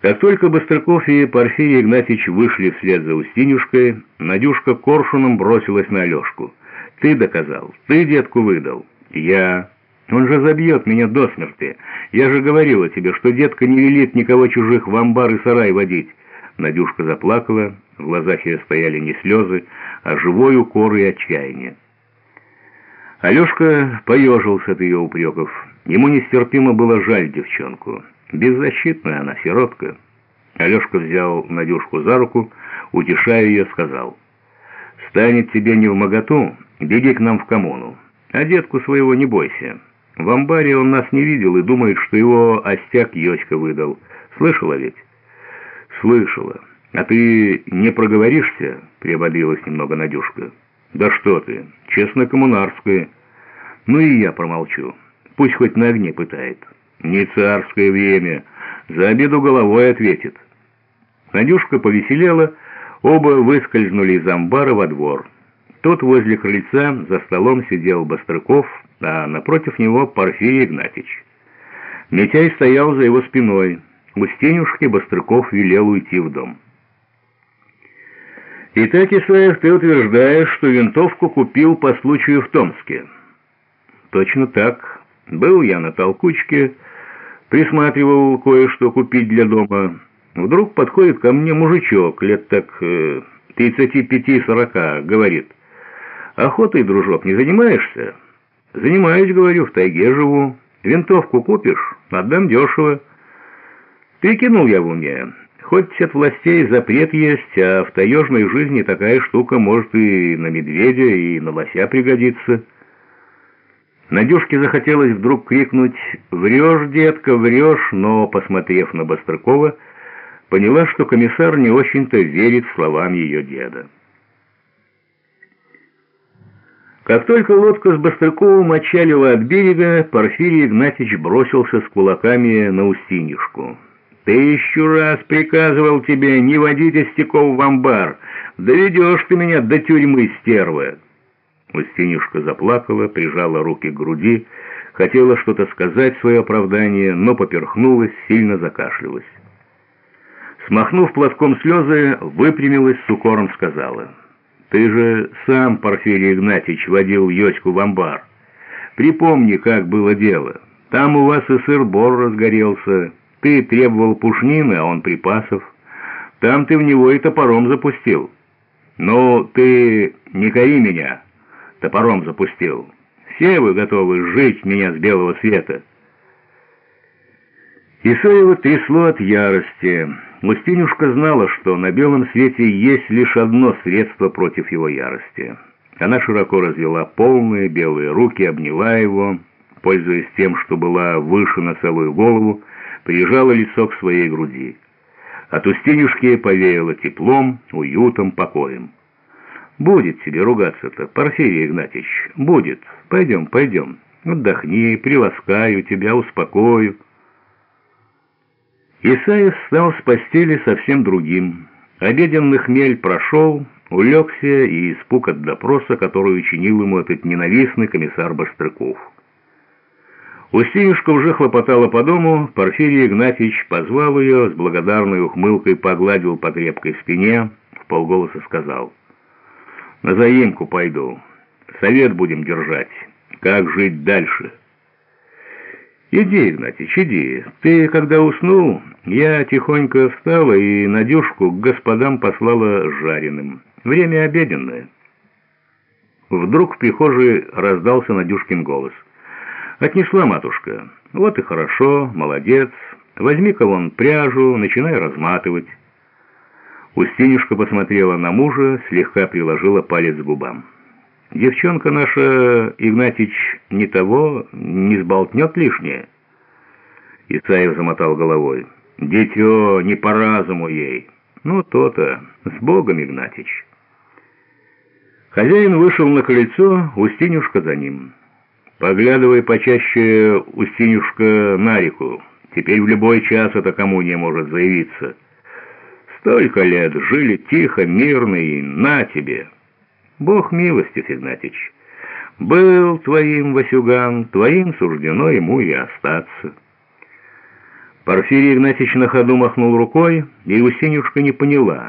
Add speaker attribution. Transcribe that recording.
Speaker 1: Как только Быстрыков и Порфирий Игнатьевич вышли вслед за Устинюшкой, Надюшка коршуном бросилась на Алешку. «Ты доказал, ты детку выдал». «Я...» «Он же забьет меня до смерти. Я же говорила тебе, что детка не велит никого чужих в амбар и сарай водить». Надюшка заплакала, в глазах ее стояли не слезы, а живой укор и отчаяние. Алешка поежился от ее упреков. Ему нестерпимо было жаль девчонку. Беззащитная она, сиротка. Алешка взял Надюшку за руку, утешая ее, сказал. «Станет тебе не в моготу, беги к нам в коммуну. А детку своего не бойся. В амбаре он нас не видел и думает, что его остяк Йоська выдал. Слышала ведь?» «Слышала. А ты не проговоришься?» — приободрилась немного Надюшка. «Да что ты, честно коммунарская. Ну и я промолчу. Пусть хоть на огне пытает». «Не царское время. За обеду головой ответит». Надюшка повеселела, оба выскользнули из амбара во двор. Тут возле крыльца за столом сидел Бастрыков, а напротив него Порфирий Игнатьич. Митяй стоял за его спиной. У стенюшки Бастрыков велел уйти в дом. «Итак, Исаев, ты утверждаешь, что винтовку купил по случаю в Томске?» «Точно так. Был я на толкучке, присматривал кое-что купить для дома. Вдруг подходит ко мне мужичок, лет так э, 35-40, говорит, «Охотой, дружок, не занимаешься?» «Занимаюсь, говорю, в тайге живу. Винтовку купишь? Отдам дешево». Прикинул я в уме. Хоть от властей запрет есть, а в таежной жизни такая штука может и на медведя, и на лося пригодиться. Надюшке захотелось вдруг крикнуть «Врешь, детка, врешь!», но, посмотрев на Бастрыкова, поняла, что комиссар не очень-то верит словам ее деда. Как только лодка с Бастрыковым отчалила от берега, Порфирий Игнатьич бросился с кулаками на Устинюшку. «Тысячу раз приказывал тебе не водить остяков в амбар. Доведешь ты меня до тюрьмы, стерва!» Устинюшка заплакала, прижала руки к груди, хотела что-то сказать в свое оправдание, но поперхнулась, сильно закашлялась. Смахнув платком слезы, выпрямилась, с укором сказала. «Ты же сам, Порфирий Игнатьич, водил Йоську в амбар. Припомни, как было дело. Там у вас и сыр-бор разгорелся. Ты требовал пушнины, а он припасов. Там ты в него и топором запустил. Ну, ты не кори меня» топором запустил. Все вы готовы сжечь меня с белого света. Исаева трясло от ярости. Устинюшка знала, что на белом свете есть лишь одно средство против его ярости. Она широко развела полные белые руки, обняла его, пользуясь тем, что была выше на целую голову, прижала лицо к своей груди. От Устинюшки повеяло теплом, уютом, покоем. Будет тебе ругаться-то, Порфирий Игнатьевич, будет. Пойдем, пойдем. Отдохни, приласкаю тебя, успокою. Исаев встал с постели совсем другим. Обеденный хмель прошел, улегся и испуг от допроса, который учинил ему этот ненавистный комиссар Бастрыков. Устинюшка уже хлопотала по дому, Порфирий Игнатьевич позвал ее, с благодарной ухмылкой погладил по крепкой спине, в полголоса сказал — на заимку пойду. Совет будем держать. Как жить дальше? Иди, Игнатьич, иди. Ты, когда уснул, я тихонько встала и Надюшку к господам послала жареным. Время обеденное. Вдруг в прихожей раздался Надюшкин голос. «Отнесла матушка. Вот и хорошо, молодец. Возьми-ка вон пряжу, начинай разматывать». Устинюшка посмотрела на мужа, слегка приложила палец к губам. «Девчонка наша, Игнатьич, не того, не сболтнет лишнее?» Исаев замотал головой. «Дитё, не по разуму ей». «Ну, то-то. С Богом, Игнатьич». Хозяин вышел на крыльцо, Устинюшка за ним. «Поглядывай почаще, Устинюшка, на реку. Теперь в любой час эта коммуния может заявиться». Столько лет жили тихо, мирно и на тебе. Бог милостив, Игнатьич. Был твоим Васюган, твоим суждено ему и остаться. Порфирий Игнатьевич на ходу махнул рукой, и Устинюшка не поняла,